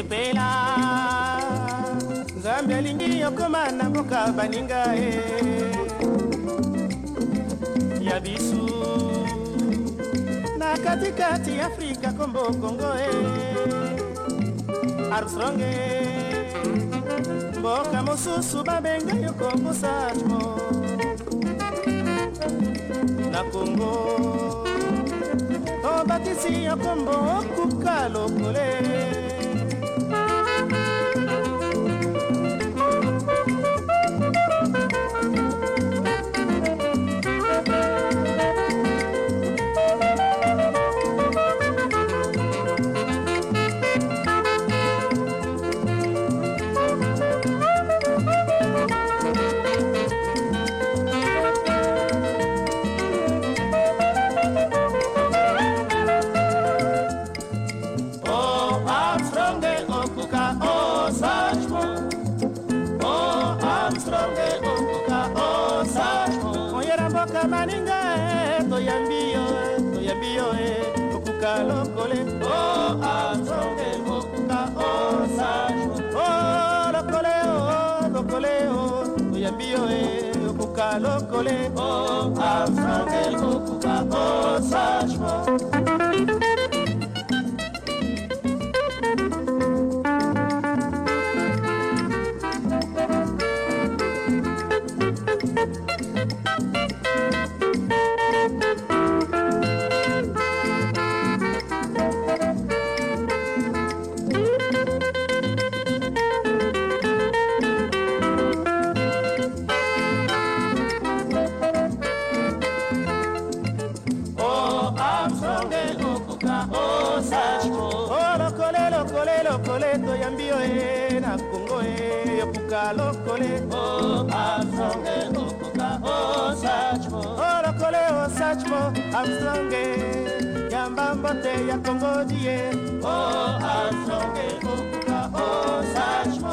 sepela nzambe alingi yokoma na mboka baninga e ya bisu na katikati afrika kombo kongo e armstrong mboka mosusu babenga yo kombosamo na kongo tobatisi yo kombo okuka lokole koyoka maninga eh, toyambi yo eh, toyambi yo e eh, okuka lokole o oh, azonge okuka osajo oh, o oh, lokole o lokole o toyambi yo e okuka lokole o azonge okuka osajo songe okoka osaco olokole oh, lokole lokole toyambi yo e na kongo e yopuka lokole obasonge oh, okoka osaco olokole oh, osaco amstronge yamba mbote ya kongo die o asonge okoka osaco